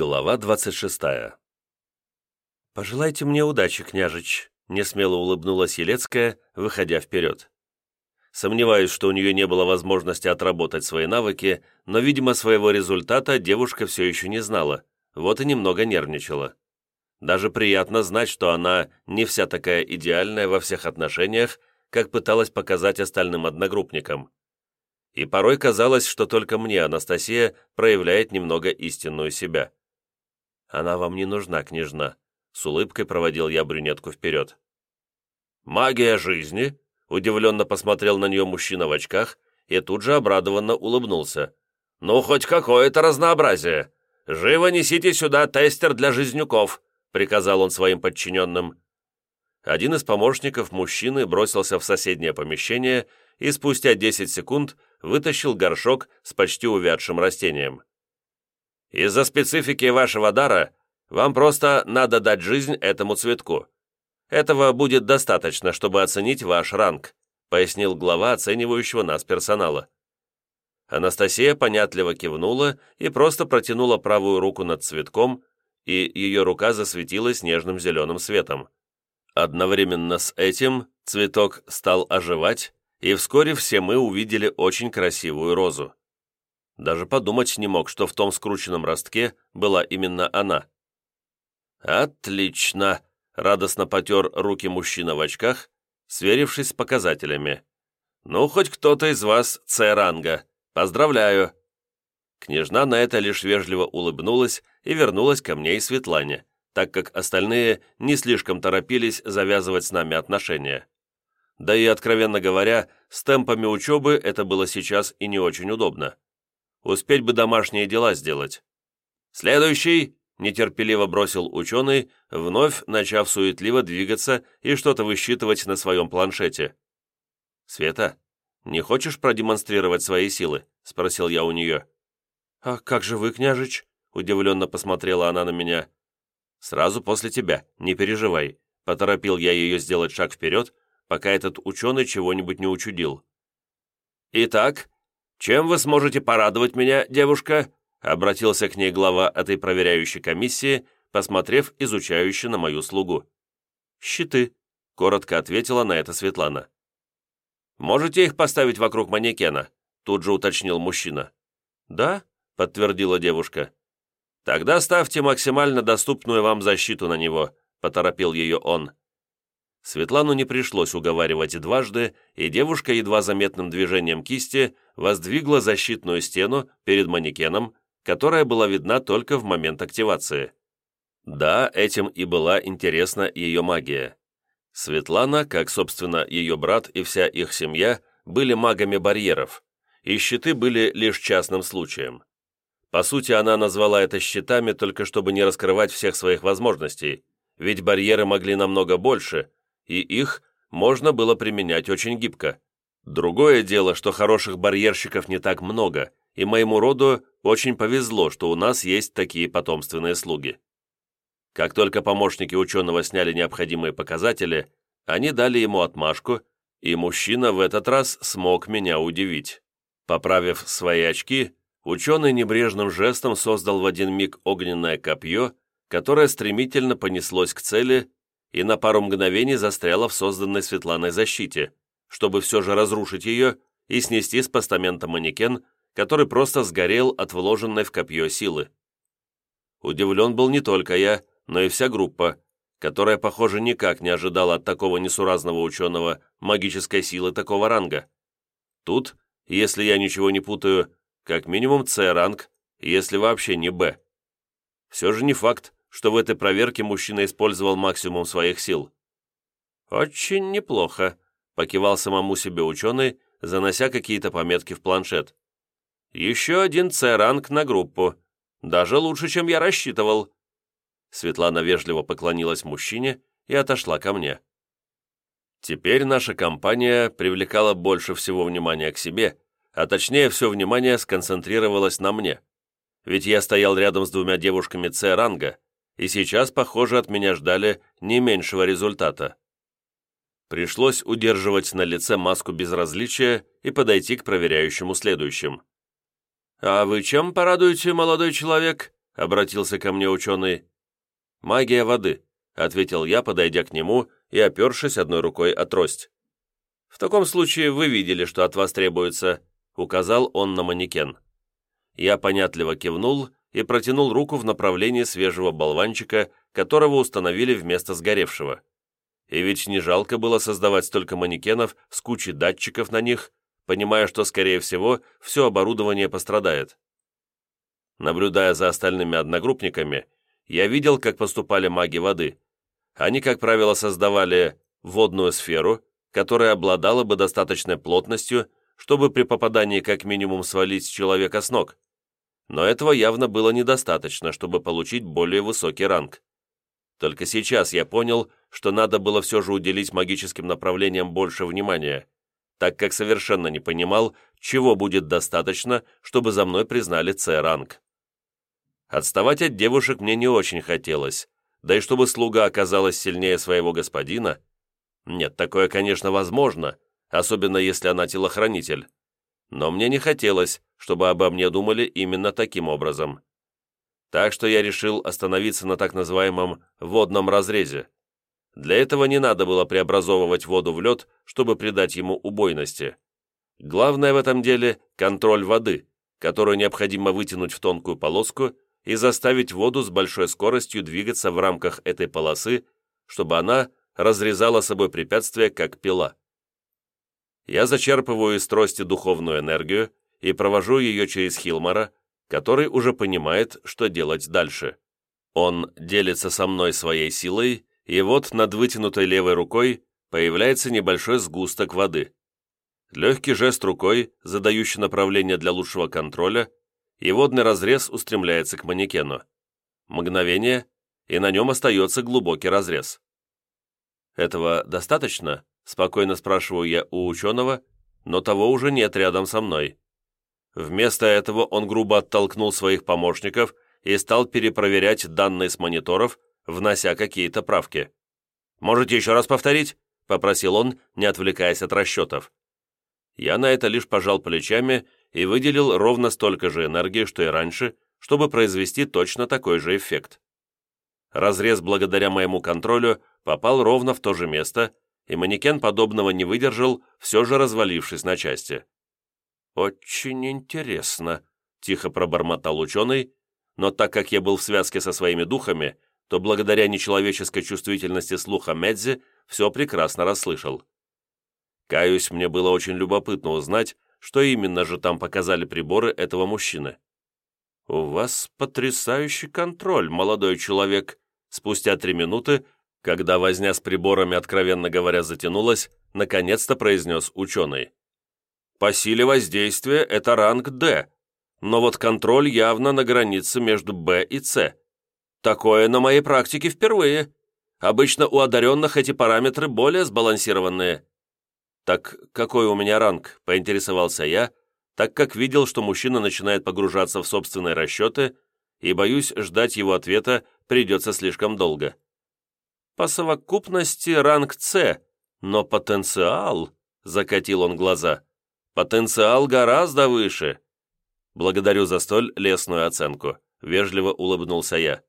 Глава 26 «Пожелайте мне удачи, княжич», — несмело улыбнулась Елецкая, выходя вперед. Сомневаюсь, что у нее не было возможности отработать свои навыки, но, видимо, своего результата девушка все еще не знала, вот и немного нервничала. Даже приятно знать, что она не вся такая идеальная во всех отношениях, как пыталась показать остальным одногруппникам. И порой казалось, что только мне Анастасия проявляет немного истинную себя. «Она вам не нужна, княжна», — с улыбкой проводил я брюнетку вперед. «Магия жизни?» — удивленно посмотрел на нее мужчина в очках и тут же обрадованно улыбнулся. «Ну, хоть какое-то разнообразие! Живо несите сюда тестер для жизнюков!» — приказал он своим подчиненным. Один из помощников мужчины бросился в соседнее помещение и спустя 10 секунд вытащил горшок с почти увядшим растением. Из-за специфики вашего дара вам просто надо дать жизнь этому цветку. Этого будет достаточно, чтобы оценить ваш ранг», пояснил глава оценивающего нас персонала. Анастасия понятливо кивнула и просто протянула правую руку над цветком, и ее рука засветилась нежным зеленым светом. Одновременно с этим цветок стал оживать, и вскоре все мы увидели очень красивую розу. Даже подумать не мог, что в том скрученном ростке была именно она. «Отлично!» — радостно потер руки мужчина в очках, сверившись с показателями. «Ну, хоть кто-то из вас С-ранга. Поздравляю!» Княжна на это лишь вежливо улыбнулась и вернулась ко мне и Светлане, так как остальные не слишком торопились завязывать с нами отношения. Да и, откровенно говоря, с темпами учебы это было сейчас и не очень удобно. Успеть бы домашние дела сделать. «Следующий!» — нетерпеливо бросил ученый, вновь начав суетливо двигаться и что-то высчитывать на своем планшете. «Света, не хочешь продемонстрировать свои силы?» — спросил я у нее. «А как же вы, княжич?» — удивленно посмотрела она на меня. «Сразу после тебя, не переживай», — поторопил я ее сделать шаг вперед, пока этот ученый чего-нибудь не учудил. «Итак, «Чем вы сможете порадовать меня, девушка?» обратился к ней глава этой проверяющей комиссии, посмотрев изучающе на мою слугу. «Щиты», — коротко ответила на это Светлана. «Можете их поставить вокруг манекена?» тут же уточнил мужчина. «Да», — подтвердила девушка. «Тогда ставьте максимально доступную вам защиту на него», — поторопил ее он. Светлану не пришлось уговаривать дважды, и девушка едва заметным движением кисти воздвигла защитную стену перед манекеном, которая была видна только в момент активации. Да, этим и была интересна ее магия. Светлана, как, собственно, ее брат и вся их семья, были магами барьеров, и щиты были лишь частным случаем. По сути, она назвала это щитами только чтобы не раскрывать всех своих возможностей, ведь барьеры могли намного больше, и их можно было применять очень гибко. Другое дело, что хороших барьерщиков не так много, и моему роду очень повезло, что у нас есть такие потомственные слуги. Как только помощники ученого сняли необходимые показатели, они дали ему отмашку, и мужчина в этот раз смог меня удивить. Поправив свои очки, ученый небрежным жестом создал в один миг огненное копье, которое стремительно понеслось к цели и на пару мгновений застряло в созданной Светланой защите, чтобы все же разрушить ее и снести с постамента манекен, который просто сгорел от вложенной в копье силы. Удивлен был не только я, но и вся группа, которая, похоже, никак не ожидала от такого несуразного ученого магической силы такого ранга. Тут, если я ничего не путаю, как минимум С-ранг, если вообще не Б. Все же не факт, что в этой проверке мужчина использовал максимум своих сил. «Очень неплохо», — покивал самому себе ученый, занося какие-то пометки в планшет. «Еще один С-ранг на группу. Даже лучше, чем я рассчитывал». Светлана вежливо поклонилась мужчине и отошла ко мне. Теперь наша компания привлекала больше всего внимания к себе, а точнее все внимание сконцентрировалось на мне. Ведь я стоял рядом с двумя девушками С-ранга, и сейчас, похоже, от меня ждали не меньшего результата. Пришлось удерживать на лице маску безразличия и подойти к проверяющему следующим. «А вы чем порадуете, молодой человек?» обратился ко мне ученый. «Магия воды», — ответил я, подойдя к нему и опершись одной рукой о трость. «В таком случае вы видели, что от вас требуется», — указал он на манекен. Я понятливо кивнул и протянул руку в направлении свежего болванчика, которого установили вместо сгоревшего. И ведь не жалко было создавать столько манекенов с кучей датчиков на них, понимая, что, скорее всего, все оборудование пострадает. Наблюдая за остальными одногруппниками, я видел, как поступали маги воды. Они, как правило, создавали водную сферу, которая обладала бы достаточной плотностью, чтобы при попадании как минимум свалить человека с ног. Но этого явно было недостаточно, чтобы получить более высокий ранг. Только сейчас я понял, что надо было все же уделить магическим направлениям больше внимания, так как совершенно не понимал, чего будет достаточно, чтобы за мной признали С-ранг. Отставать от девушек мне не очень хотелось, да и чтобы слуга оказалась сильнее своего господина. Нет, такое, конечно, возможно, особенно если она телохранитель. Но мне не хотелось, чтобы обо мне думали именно таким образом. Так что я решил остановиться на так называемом водном разрезе. Для этого не надо было преобразовывать воду в лед, чтобы придать ему убойности. Главное в этом деле – контроль воды, которую необходимо вытянуть в тонкую полоску и заставить воду с большой скоростью двигаться в рамках этой полосы, чтобы она разрезала собой препятствия, как пила. Я зачерпываю из трости духовную энергию и провожу ее через Хилмара, который уже понимает, что делать дальше. Он делится со мной своей силой, и вот над вытянутой левой рукой появляется небольшой сгусток воды. Легкий жест рукой, задающий направление для лучшего контроля, и водный разрез устремляется к манекену. Мгновение, и на нем остается глубокий разрез. «Этого достаточно?» – спокойно спрашиваю я у ученого, но того уже нет рядом со мной. Вместо этого он грубо оттолкнул своих помощников и стал перепроверять данные с мониторов, внося какие-то правки. «Можете еще раз повторить?» – попросил он, не отвлекаясь от расчетов. Я на это лишь пожал плечами и выделил ровно столько же энергии, что и раньше, чтобы произвести точно такой же эффект. Разрез благодаря моему контролю попал ровно в то же место, и манекен подобного не выдержал, все же развалившись на части. «Очень интересно», — тихо пробормотал ученый, но так как я был в связке со своими духами, то благодаря нечеловеческой чувствительности слуха Медзи все прекрасно расслышал. Каюсь, мне было очень любопытно узнать, что именно же там показали приборы этого мужчины. «У вас потрясающий контроль, молодой человек», спустя три минуты, когда возня с приборами, откровенно говоря, затянулась, наконец-то произнес ученый. «По силе воздействия это ранг D, но вот контроль явно на границе между Б и С. Такое на моей практике впервые. Обычно у одаренных эти параметры более сбалансированные. «Так какой у меня ранг?» – поинтересовался я, так как видел, что мужчина начинает погружаться в собственные расчеты, и, боюсь, ждать его ответа придется слишком долго. «По совокупности ранг С, но потенциал...» – закатил он глаза. «Потенциал гораздо выше». «Благодарю за столь лестную оценку», – вежливо улыбнулся я.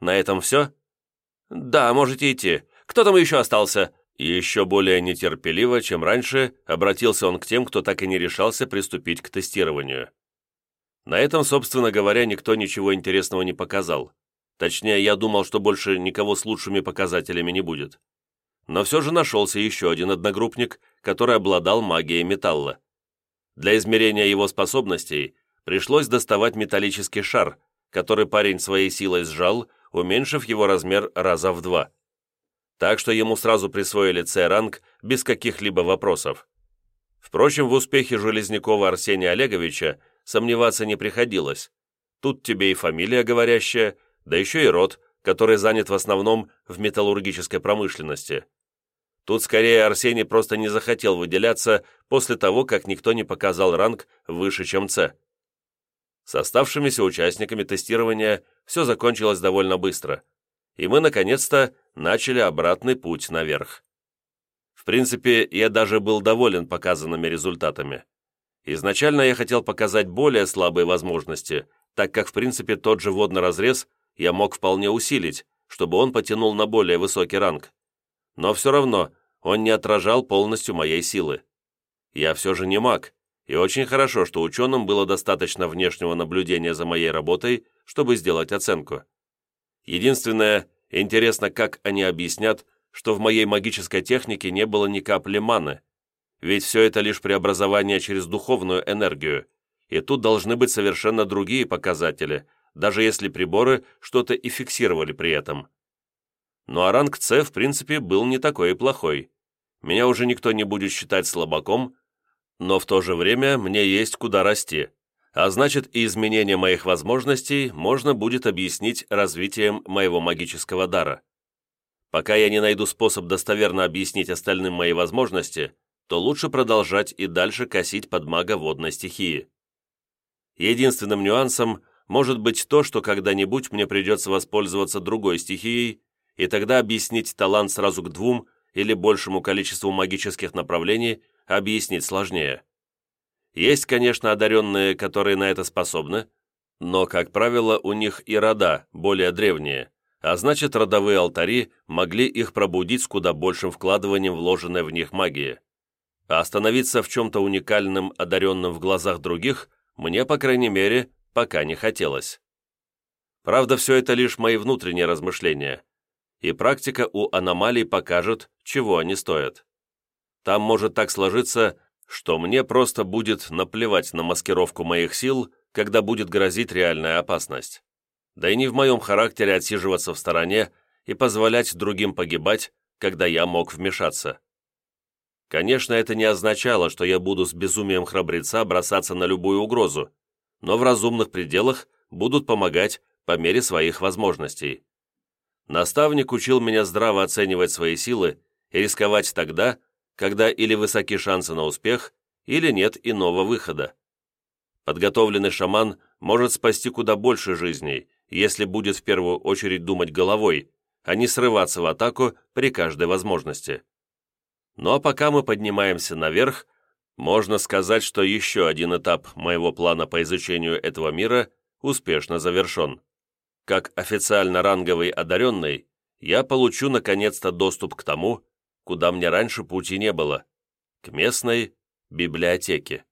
«На этом все?» «Да, можете идти. Кто там еще остался?» Еще более нетерпеливо, чем раньше, обратился он к тем, кто так и не решался приступить к тестированию. На этом, собственно говоря, никто ничего интересного не показал. Точнее, я думал, что больше никого с лучшими показателями не будет. Но все же нашелся еще один одногруппник, который обладал магией металла. Для измерения его способностей пришлось доставать металлический шар, который парень своей силой сжал, уменьшив его размер раза в два так что ему сразу присвоили С-ранг без каких-либо вопросов. Впрочем, в успехе Железнякова Арсения Олеговича сомневаться не приходилось. Тут тебе и фамилия говорящая, да еще и род, который занят в основном в металлургической промышленности. Тут скорее Арсений просто не захотел выделяться после того, как никто не показал ранг выше, чем С. С оставшимися участниками тестирования все закончилось довольно быстро – и мы, наконец-то, начали обратный путь наверх. В принципе, я даже был доволен показанными результатами. Изначально я хотел показать более слабые возможности, так как в принципе тот же водный разрез я мог вполне усилить, чтобы он потянул на более высокий ранг. Но все равно он не отражал полностью моей силы. Я все же не маг, и очень хорошо, что ученым было достаточно внешнего наблюдения за моей работой, чтобы сделать оценку. Единственное, интересно, как они объяснят, что в моей магической технике не было ни капли маны, ведь все это лишь преобразование через духовную энергию, и тут должны быть совершенно другие показатели, даже если приборы что-то и фиксировали при этом. Ну а ранг С, в принципе, был не такой и плохой. Меня уже никто не будет считать слабаком, но в то же время мне есть куда расти, а значит и изменение моих возможностей можно будет объяснить развитием моего магического дара. Пока я не найду способ достоверно объяснить остальным мои возможности, то лучше продолжать и дальше косить под мага водной стихии. Единственным нюансом может быть то, что когда-нибудь мне придется воспользоваться другой стихией, и тогда объяснить талант сразу к двум или большему количеству магических направлений объяснить сложнее. Есть, конечно, одаренные, которые на это способны, но, как правило, у них и рода более древние, а значит, родовые алтари могли их пробудить с куда большим вкладыванием вложенной в них магии. А остановиться в чем-то уникальном, одаренном в глазах других, мне, по крайней мере, пока не хотелось. Правда, все это лишь мои внутренние размышления, и практика у аномалий покажет, чего они стоят. Там может так сложиться, что мне просто будет наплевать на маскировку моих сил, когда будет грозить реальная опасность. Да и не в моем характере отсиживаться в стороне и позволять другим погибать, когда я мог вмешаться. Конечно, это не означало, что я буду с безумием храбреца бросаться на любую угрозу, но в разумных пределах будут помогать по мере своих возможностей. Наставник учил меня здраво оценивать свои силы и рисковать тогда, когда или высоки шансы на успех, или нет иного выхода. Подготовленный шаман может спасти куда больше жизней, если будет в первую очередь думать головой, а не срываться в атаку при каждой возможности. Ну а пока мы поднимаемся наверх, можно сказать, что еще один этап моего плана по изучению этого мира успешно завершен. Как официально ранговый одаренный, я получу наконец-то доступ к тому, куда мне раньше пути не было, к местной библиотеке.